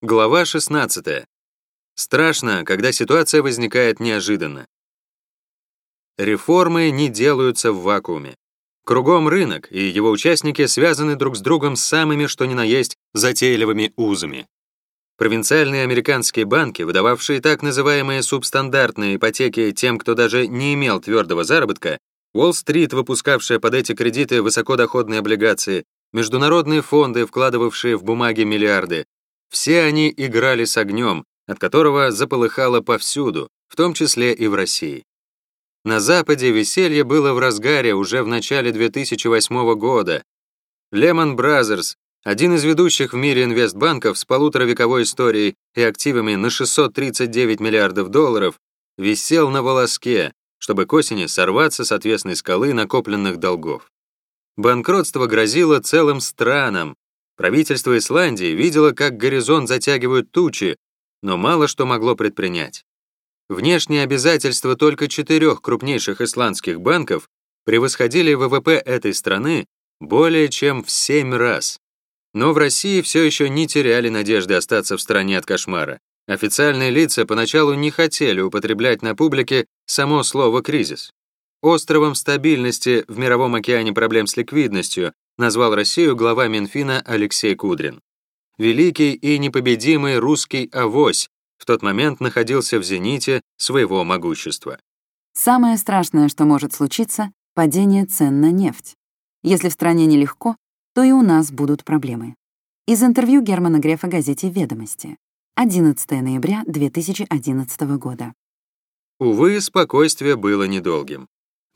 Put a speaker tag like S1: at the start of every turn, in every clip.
S1: Глава 16. Страшно, когда ситуация возникает неожиданно. Реформы не делаются в вакууме. Кругом рынок, и его участники связаны друг с другом самыми что ни на есть затейливыми узами. Провинциальные американские банки, выдававшие так называемые субстандартные ипотеки тем, кто даже не имел твердого заработка, Уолл-стрит, выпускавшая под эти кредиты высокодоходные облигации, международные фонды, вкладывавшие в бумаги миллиарды, все они играли с огнем, от которого заполыхало повсюду, в том числе и в России. На Западе веселье было в разгаре уже в начале 2008 года. Lehman Brothers, один из ведущих в мире инвестбанков с полуторавековой историей и активами на 639 миллиардов долларов, висел на волоске, чтобы к осени сорваться с отвесной скалы накопленных долгов. Банкротство грозило целым странам. Правительство Исландии видело, как горизонт затягивают тучи, но мало что могло предпринять. Внешние обязательства только четырех крупнейших исландских банков превосходили ВВП этой страны более чем в семь раз. Но в России все еще не теряли надежды остаться в стороне от кошмара. Официальные лица поначалу не хотели употреблять на публике само слово «кризис». Островом стабильности в мировом океане проблем с ликвидностью назвал Россию глава Минфина Алексей Кудрин. Великий и непобедимый русский авось в тот момент находился в зените своего могущества.
S2: Самое страшное, что может случиться — падение цен на нефть. Если в стране нелегко, то и у нас будут проблемы. Из интервью Германа Грефа газете «Ведомости». 11 ноября 2011 года.
S1: Увы, спокойствие было недолгим.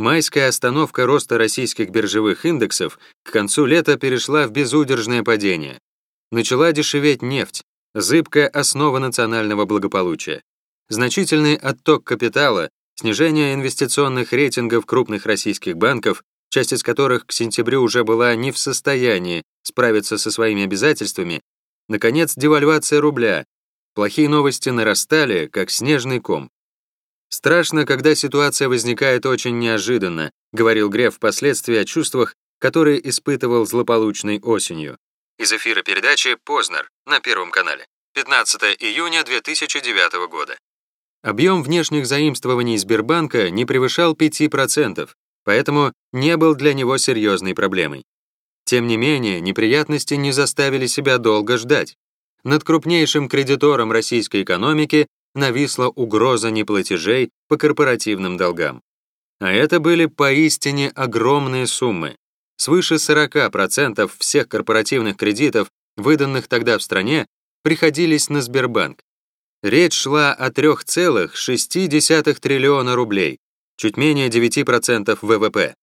S1: Майская остановка роста российских биржевых индексов к концу лета перешла в безудержное падение. Начала дешеветь нефть, зыбкая основа национального благополучия. Значительный отток капитала, снижение инвестиционных рейтингов крупных российских банков, часть из которых к сентябрю уже была не в состоянии справиться со своими обязательствами, наконец, девальвация рубля, Плохие новости нарастали, как снежный ком. «Страшно, когда ситуация возникает очень неожиданно», говорил Греф впоследствии о чувствах, которые испытывал злополучной осенью. Из эфира передачи «Познер» на Первом канале. 15 июня 2009 года. Объем внешних заимствований Сбербанка не превышал 5%, поэтому не был для него серьезной проблемой. Тем не менее, неприятности не заставили себя долго ждать над крупнейшим кредитором российской экономики нависла угроза неплатежей по корпоративным долгам. А это были поистине огромные суммы. Свыше 40% всех корпоративных кредитов, выданных тогда в стране, приходились на Сбербанк. Речь шла о 3,6 триллиона рублей, чуть менее 9% ВВП.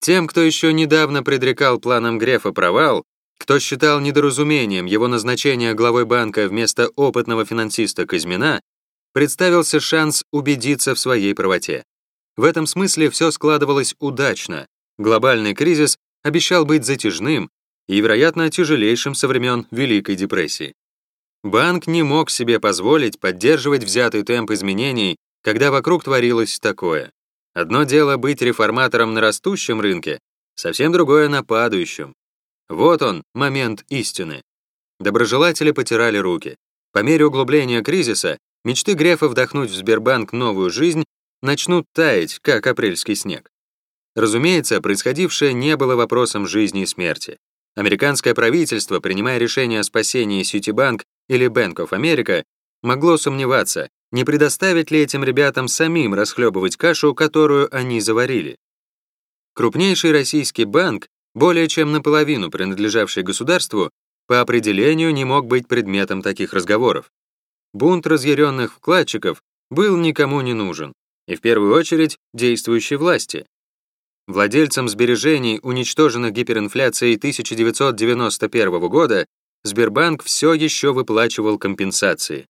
S1: Тем, кто еще недавно предрекал планам Грефа провал, кто считал недоразумением его назначение главой банка вместо опытного финансиста Казьмина, представился шанс убедиться в своей правоте. В этом смысле все складывалось удачно. Глобальный кризис обещал быть затяжным и, вероятно, тяжелейшим со времен Великой депрессии. Банк не мог себе позволить поддерживать взятый темп изменений, когда вокруг творилось такое. Одно дело быть реформатором на растущем рынке, совсем другое на падающем. Вот он, момент истины. Доброжелатели потирали руки. По мере углубления кризиса мечты Грефа вдохнуть в Сбербанк новую жизнь начнут таять, как апрельский снег. Разумеется, происходившее не было вопросом жизни и смерти. Американское правительство, принимая решение о спасении Ситибанк или Bank of America, могло сомневаться, не предоставить ли этим ребятам самим расхлебывать кашу, которую они заварили. Крупнейший российский банк более чем наполовину принадлежавший государству, по определению не мог быть предметом таких разговоров. Бунт разъяренных вкладчиков был никому не нужен, и в первую очередь действующей власти. Владельцам сбережений, уничтоженных гиперинфляцией 1991 года, Сбербанк все еще выплачивал компенсации.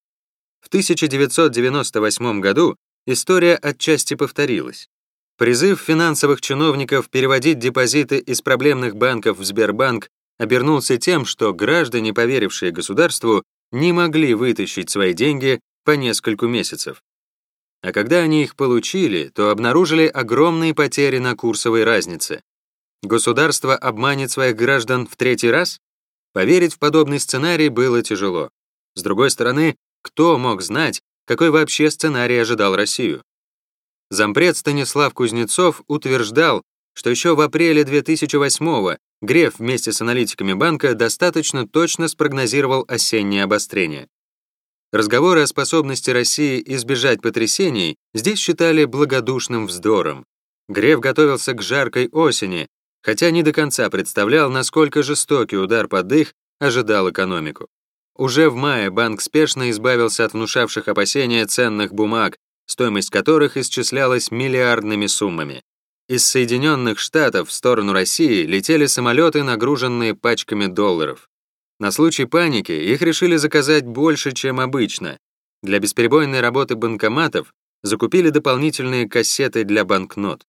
S1: В 1998 году история отчасти повторилась. Призыв финансовых чиновников переводить депозиты из проблемных банков в Сбербанк обернулся тем, что граждане, поверившие государству, не могли вытащить свои деньги по нескольку месяцев. А когда они их получили, то обнаружили огромные потери на курсовой разнице. Государство обманет своих граждан в третий раз? Поверить в подобный сценарий было тяжело. С другой стороны, кто мог знать, какой вообще сценарий ожидал Россию? Зампред Станислав Кузнецов утверждал, что еще в апреле 2008-го Греф вместе с аналитиками банка достаточно точно спрогнозировал осеннее обострение. Разговоры о способности России избежать потрясений здесь считали благодушным вздором. Греф готовился к жаркой осени, хотя не до конца представлял, насколько жестокий удар под дых ожидал экономику. Уже в мае банк спешно избавился от внушавших опасения ценных бумаг, стоимость которых исчислялась миллиардными суммами. Из Соединенных Штатов в сторону России летели самолеты, нагруженные пачками долларов. На случай паники их решили заказать больше, чем обычно. Для бесперебойной работы банкоматов закупили дополнительные кассеты для банкнот.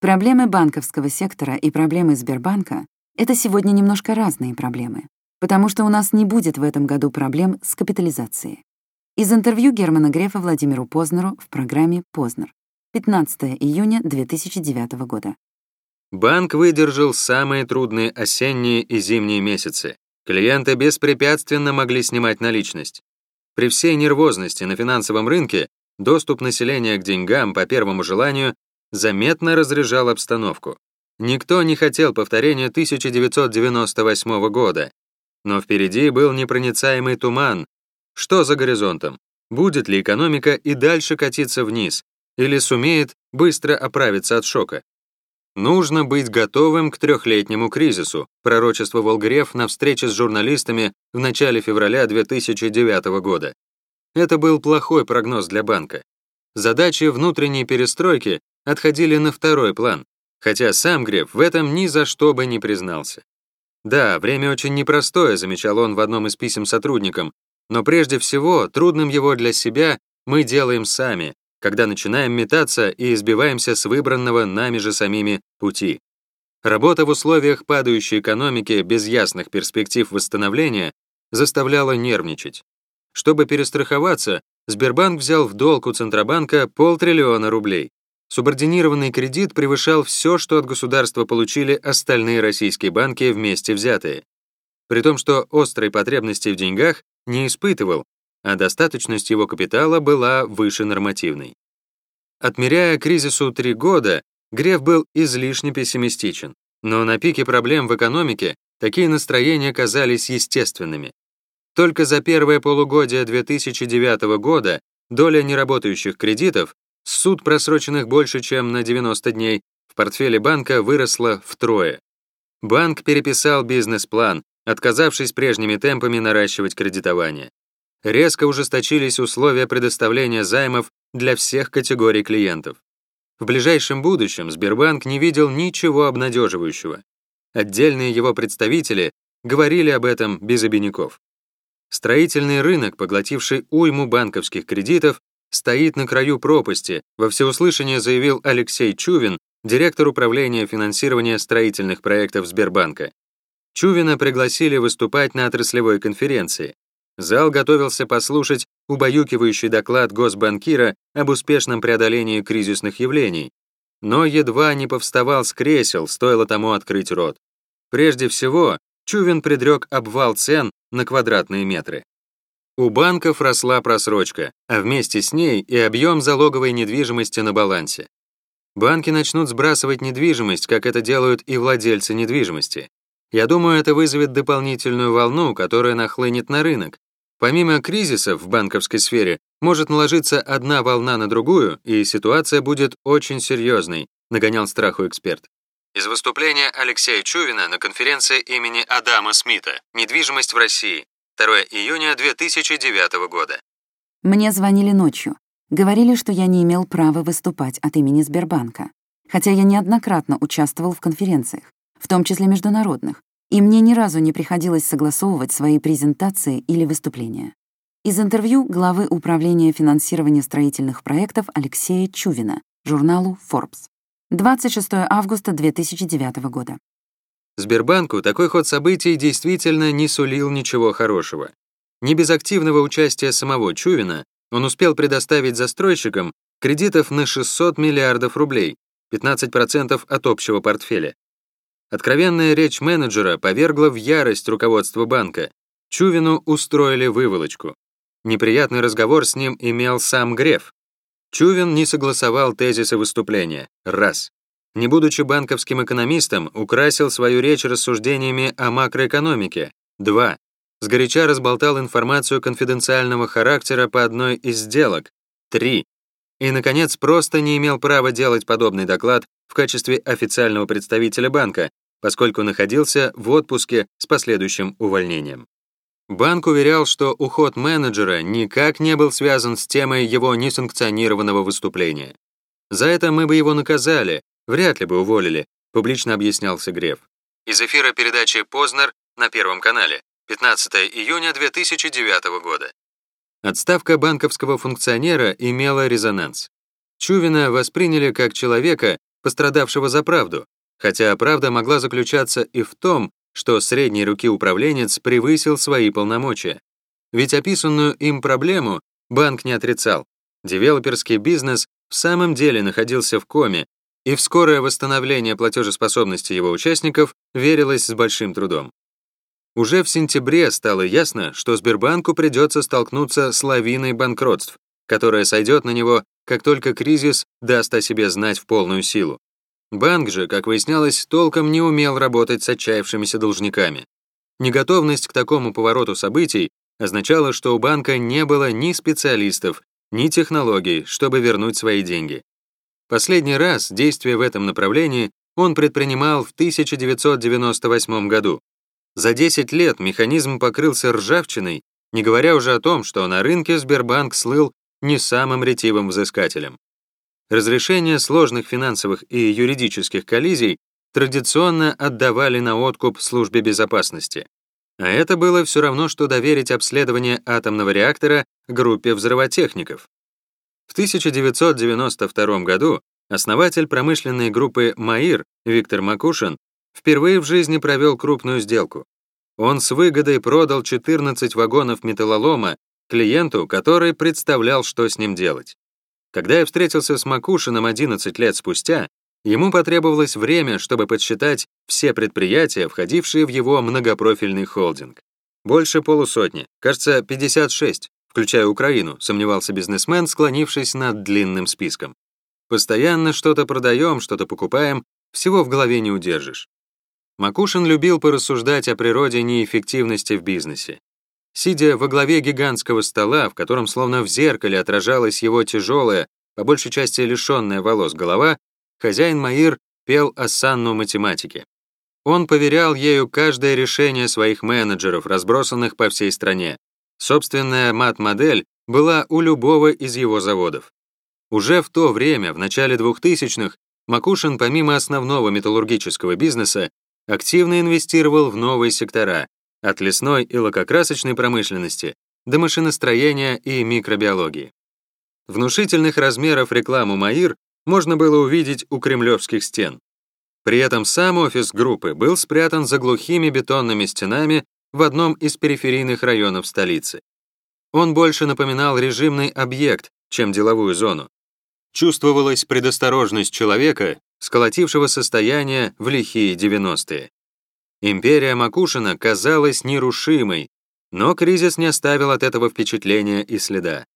S2: Проблемы банковского сектора и проблемы Сбербанка — это сегодня немножко разные проблемы, потому что у нас не будет в этом году проблем с капитализацией. Из интервью Германа Грефа Владимиру Познеру в программе «Познер» 15 июня 2009 года.
S1: Банк выдержал самые трудные осенние и зимние месяцы. Клиенты беспрепятственно могли снимать наличность. При всей нервозности на финансовом рынке доступ населения к деньгам по первому желанию заметно разряжал обстановку. Никто не хотел повторения 1998 года. Но впереди был непроницаемый туман. Что за горизонтом? Будет ли экономика и дальше катиться вниз? Или сумеет быстро оправиться от шока? Нужно быть готовым к трехлетнему кризису, пророчествовал Греф на встрече с журналистами в начале февраля 2009 года. Это был плохой прогноз для банка. Задачи внутренней перестройки отходили на второй план, хотя сам Греф в этом ни за что бы не признался. Да, время очень непростое, замечал он в одном из писем сотрудникам, но прежде всего трудным его для себя мы делаем сами, когда начинаем метаться и избиваемся с выбранного нами же самими пути. Работа в условиях падающей экономики без ясных перспектив восстановления заставляла нервничать. Чтобы перестраховаться, Сбербанк взял в долг у Центробанка полтриллиона рублей. Субординированный кредит превышал все, что от государства получили остальные российские банки вместе взятые. При том, что острой потребности в деньгах не испытывал, а достаточность его капитала была выше нормативной. Отмеряя кризису три года, Греф был излишне пессимистичен, но на пике проблем в экономике такие настроения казались естественными. Только за первое полугодие 2009 года доля неработающих кредитов, суд просроченных больше, чем на 90 дней, в портфеле банка выросла втрое. Банк переписал бизнес-план, отказавшись прежними темпами наращивать кредитование резко ужесточились условия предоставления займов для всех категорий клиентов. В ближайшем будущем Сбербанк не видел ничего обнадеживающего. Отдельные его представители говорили об этом без обиняков. Строительный рынок, поглотивший уйму банковских кредитов, стоит на краю пропасти, во всеуслышание заявил Алексей Чувин, директор управления финансирования строительных проектов Сбербанка. Чувина пригласили выступать на отраслевой конференции. Зал готовился послушать убаюкивающий доклад госбанкира об успешном преодолении кризисных явлений, но едва не повставал с кресел, стоило тому открыть рот. Прежде всего, Чувин предрек обвал цен на квадратные метры. У банков росла просрочка, а вместе с ней и объем залоговой недвижимости на балансе. Банки начнут сбрасывать недвижимость, как это делают и владельцы недвижимости. Я думаю, это вызовет дополнительную волну, которая нахлынет на рынок, Помимо кризисов в банковской сфере, может наложиться одна волна на другую, и ситуация будет очень серьезной, нагонял страху эксперт. Из выступления Алексея Чувина на конференции имени Адама Смита «Недвижимость в России», 2 июня 2009 года.
S2: Мне звонили ночью. Говорили, что я не имел права выступать от имени Сбербанка, хотя я неоднократно участвовал в конференциях, в том числе международных, и мне ни разу не приходилось согласовывать свои презентации или выступления. Из интервью главы Управления финансирования строительных проектов Алексея Чувина, журналу Forbes. 26 августа 2009 года.
S1: Сбербанку такой ход событий действительно не сулил ничего хорошего. Не без активного участия самого Чувина он успел предоставить застройщикам кредитов на 600 миллиардов рублей, 15% от общего портфеля. Откровенная речь менеджера повергла в ярость руководство банка. Чувину устроили выволочку. Неприятный разговор с ним имел сам Греф. Чувин не согласовал тезисы выступления. Раз. Не будучи банковским экономистом, украсил свою речь рассуждениями о макроэкономике. Два. Сгоряча разболтал информацию конфиденциального характера по одной из сделок. Три. И, наконец, просто не имел права делать подобный доклад в качестве официального представителя банка, поскольку находился в отпуске с последующим увольнением. Банк уверял, что уход менеджера никак не был связан с темой его несанкционированного выступления. «За это мы бы его наказали, вряд ли бы уволили», публично объяснялся Греф. Из эфира передачи «Познер» на Первом канале, 15 июня 2009 года. Отставка банковского функционера имела резонанс. Чувина восприняли как человека, пострадавшего за правду, хотя правда могла заключаться и в том, что средней руки управленец превысил свои полномочия. Ведь описанную им проблему банк не отрицал. Девелоперский бизнес в самом деле находился в коме, и в скорое восстановление платежеспособности его участников верилось с большим трудом. Уже в сентябре стало ясно, что Сбербанку придется столкнуться с лавиной банкротств, которая сойдет на него, как только кризис даст о себе знать в полную силу. Банк же, как выяснялось, толком не умел работать с отчаявшимися должниками. Неготовность к такому повороту событий означала, что у банка не было ни специалистов, ни технологий, чтобы вернуть свои деньги. Последний раз действия в этом направлении он предпринимал в 1998 году. За 10 лет механизм покрылся ржавчиной, не говоря уже о том, что на рынке Сбербанк слыл не самым ретивым взыскателем. Разрешение сложных финансовых и юридических коллизий традиционно отдавали на откуп службе безопасности. А это было все равно, что доверить обследование атомного реактора группе взрывотехников. В 1992 году основатель промышленной группы «МАИР» Виктор Макушин впервые в жизни провел крупную сделку. Он с выгодой продал 14 вагонов металлолома клиенту, который представлял, что с ним делать. Когда я встретился с Макушиным 11 лет спустя, ему потребовалось время, чтобы подсчитать все предприятия, входившие в его многопрофильный холдинг. Больше полусотни, кажется, 56, включая Украину, сомневался бизнесмен, склонившись над длинным списком. Постоянно что-то продаем, что-то покупаем, всего в голове не удержишь. Макушин любил порассуждать о природе неэффективности в бизнесе. Сидя во главе гигантского стола, в котором словно в зеркале отражалась его тяжелая, по большей части лишенная волос голова, хозяин Маир пел осанну математики. Он поверял ею каждое решение своих менеджеров, разбросанных по всей стране. Собственная мат-модель была у любого из его заводов. Уже в то время, в начале 2000-х, Макушин, помимо основного металлургического бизнеса, активно инвестировал в новые сектора, от лесной и лакокрасочной промышленности до машиностроения и микробиологии. Внушительных размеров рекламу «Маир» можно было увидеть у кремлевских стен. При этом сам офис группы был спрятан за глухими бетонными стенами в одном из периферийных районов столицы. Он больше напоминал режимный объект, чем деловую зону. Чувствовалась предосторожность человека, сколотившего состояние в лихие 90-е. Империя Макушина казалась нерушимой, но кризис не оставил от этого впечатления и следа.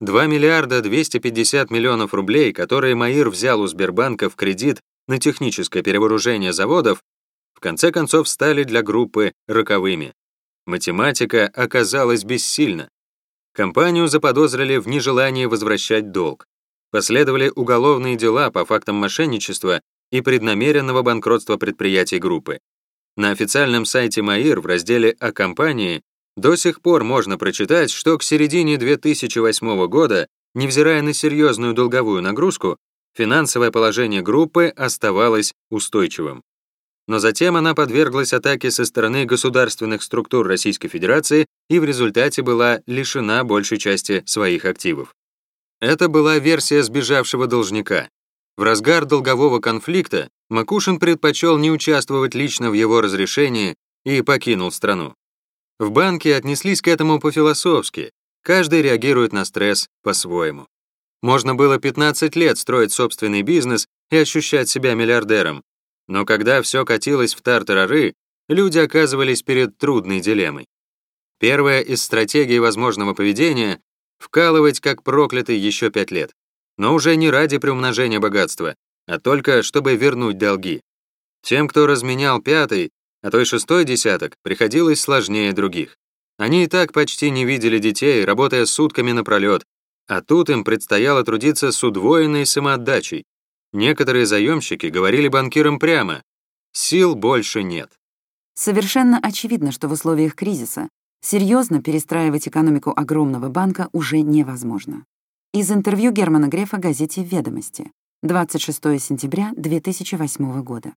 S1: 2 миллиарда 250 миллионов рублей, которые Маир взял у Сбербанка в кредит на техническое перевооружение заводов, в конце концов стали для группы роковыми. Математика оказалась бессильна. Компанию заподозрили в нежелании возвращать долг. Последовали уголовные дела по фактам мошенничества и преднамеренного банкротства предприятий группы. На официальном сайте МАИР в разделе «О компании» до сих пор можно прочитать, что к середине 2008 года, невзирая на серьезную долговую нагрузку, финансовое положение группы оставалось устойчивым. Но затем она подверглась атаке со стороны государственных структур Российской Федерации и в результате была лишена большей части своих активов. Это была версия сбежавшего должника. В разгар долгового конфликта Макушин предпочел не участвовать лично в его разрешении и покинул страну. В банке отнеслись к этому по-философски, каждый реагирует на стресс по-своему. Можно было 15 лет строить собственный бизнес и ощущать себя миллиардером, но когда все катилось в тартарары, люди оказывались перед трудной дилеммой. Первая из стратегий возможного поведения — вкалывать как проклятый еще пять лет. Но уже не ради приумножения богатства, а только чтобы вернуть долги. Тем, кто разменял пятый, а то и шестой десяток, приходилось сложнее других. Они и так почти не видели детей, работая сутками напролет, а тут им предстояло трудиться с удвоенной самоотдачей. Некоторые заемщики говорили банкирам прямо «сил больше нет».
S2: Совершенно очевидно, что в условиях кризиса серьезно перестраивать экономику огромного банка уже невозможно. Из интервью Германа Грефа газете «Ведомости», 26 сентября 2008 года.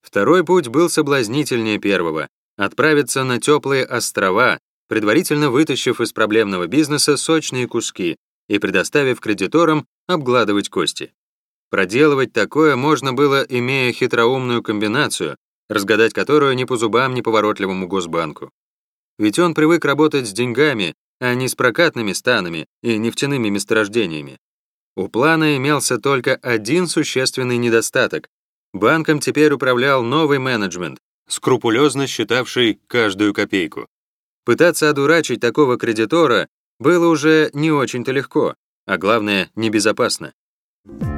S1: Второй путь был соблазнительнее первого — отправиться на теплые острова, предварительно вытащив из проблемного бизнеса сочные куски и предоставив кредиторам обгладывать кости. Проделывать такое можно было, имея хитроумную комбинацию, разгадать которую ни по зубам, ни поворотливому Госбанку. Ведь он привык работать с деньгами, а не с прокатными станами и нефтяными месторождениями. У плана имелся только один существенный недостаток. Банком теперь управлял новый менеджмент, скрупулезно считавший каждую копейку. Пытаться одурачить такого кредитора было уже не очень-то легко, а главное, небезопасно. Thank